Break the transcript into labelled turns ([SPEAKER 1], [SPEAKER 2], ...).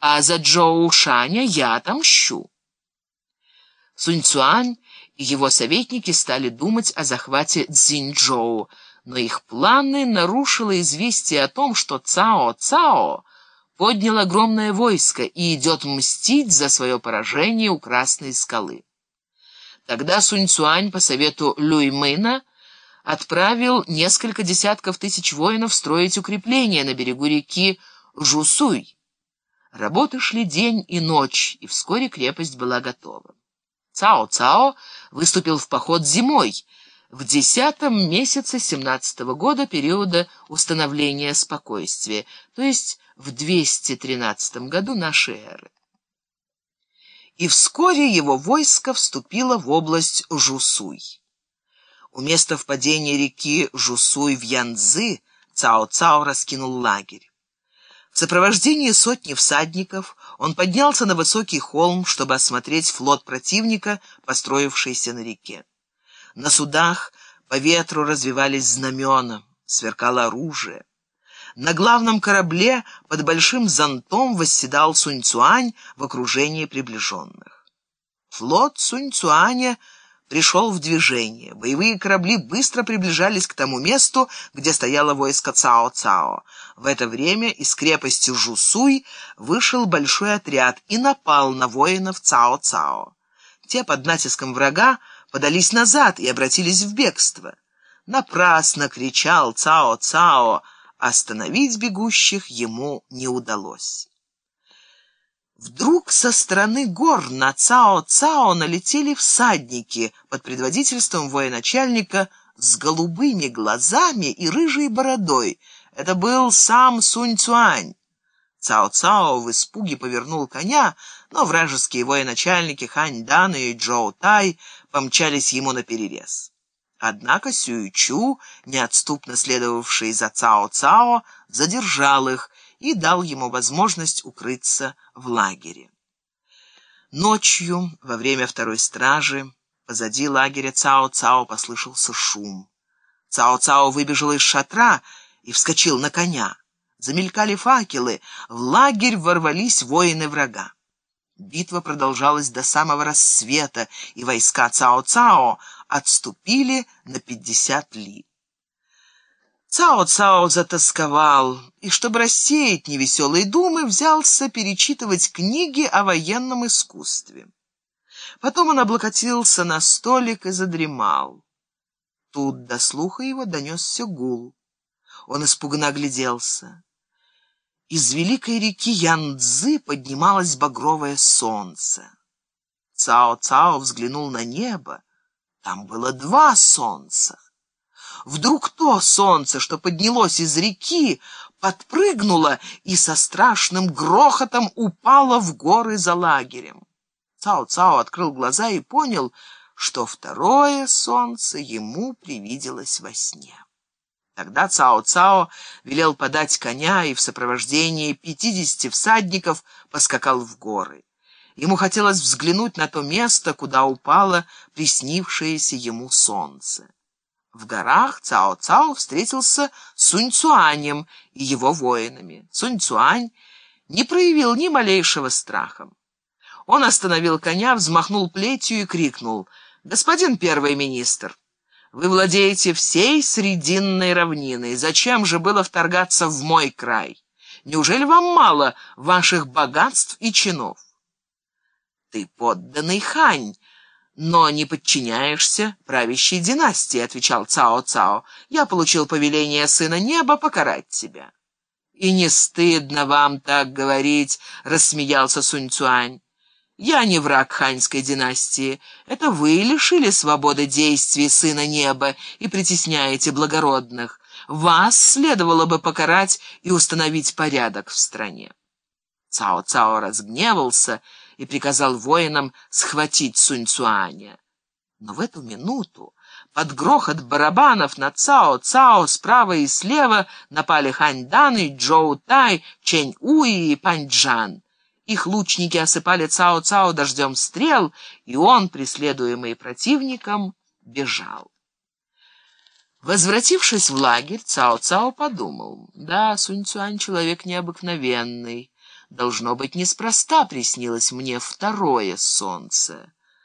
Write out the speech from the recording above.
[SPEAKER 1] а за Джоу Шаня я отомщу. Сунь Цуань и его советники стали думать о захвате Цзиньчжоу, но их планы нарушило известие о том, что Цао Цао поднял огромное войско и идет мстить за свое поражение у Красной скалы. Тогда Сунь Цуань по совету Люй Мэна отправил несколько десятков тысяч воинов строить укрепления на берегу реки Жусуй. Работы шли день и ночь, и вскоре крепость была готова. Цао-Цао выступил в поход зимой, в десятом месяце семнадцатого года периода установления спокойствия, то есть в 213 году нашей эры. И вскоре его войско вступило в область Жусуй. У места впадения реки Жусуй в Янцзы Цао-Цао раскинул лагерь. В сопровождении сотни всадников он поднялся на высокий холм, чтобы осмотреть флот противника, построившийся на реке. На судах по ветру развивались знамена, сверкало оружие. На главном корабле под большим зонтом восседал Сунь-Цуань в окружении приближенных. Флот Сунь-Цуаня пришел в движение. Боевые корабли быстро приближались к тому месту, где стояло войско Цао-Цао. В это время из крепости Жусуй вышел большой отряд и напал на воинов Цао-Цао. Те под натиском врага подались назад и обратились в бегство. Напрасно кричал Цао-Цао, остановить бегущих ему не удалось. Вдруг со стороны гор на Цао-Цао налетели всадники под предводительством военачальника с голубыми глазами и рыжей бородой. Это был сам Сунь-Цуань. Цао-Цао в испуге повернул коня, но вражеские военачальники Хань-Дан и Джоу-Тай помчались ему наперерез. Однако Сюй-Чу, неотступно следовавший за Цао-Цао, задержал их и дал ему возможность укрыться в лагере. Ночью, во время второй стражи, позади лагеря Цао-Цао послышался шум. Цао-Цао выбежал из шатра и вскочил на коня. Замелькали факелы, в лагерь ворвались воины врага. Битва продолжалась до самого рассвета, и войска Цао-Цао отступили на пятьдесят ли. Цао-Цао затасковал, и, чтобы рассеять невеселые думы, взялся перечитывать книги о военном искусстве. Потом он облокотился на столик и задремал. Тут до слуха его донесся гул. Он испуганно огляделся. Из великой реки Янцзы поднималось багровое солнце. Цао-Цао взглянул на небо. Там было два солнца. Вдруг то солнце, что поднялось из реки, подпрыгнуло и со страшным грохотом упало в горы за лагерем. Цао-Цао открыл глаза и понял, что второе солнце ему привиделось во сне. Тогда Цао-Цао велел подать коня и в сопровождении пятидесяти всадников поскакал в горы. Ему хотелось взглянуть на то место, куда упало приснившееся ему солнце. В горах Цао-Цао встретился с Сунь-Цуанем и его воинами. Сунь-Цуань не проявил ни малейшего страха. Он остановил коня, взмахнул плетью и крикнул «Господин первый министр!» Вы владеете всей Срединной равниной. Зачем же было вторгаться в мой край? Неужели вам мало ваших богатств и чинов? Ты подданный хань, но не подчиняешься правящей династии, отвечал Цао-Цао. Я получил повеление сына неба покарать тебя. И не стыдно вам так говорить, рассмеялся Сунь-Цуань. Я не враг ханьской династии. Это вы лишили свободы действий сына неба и притесняете благородных. Вас следовало бы покарать и установить порядок в стране. Цао-Цао разгневался и приказал воинам схватить Сунь-Цуаня. Но в эту минуту под грохот барабанов на Цао-Цао справа и слева напали Хань-Дан и Джоу-Тай, Чэнь-Уи и Паньчжан. Их лучники осыпали Цао-Цао дождем стрел, и он, преследуемый противником, бежал. Возвратившись в лагерь, Цао-Цао подумал, да, Сунь-Цуань человек необыкновенный, Должно быть, неспроста приснилось мне второе солнце.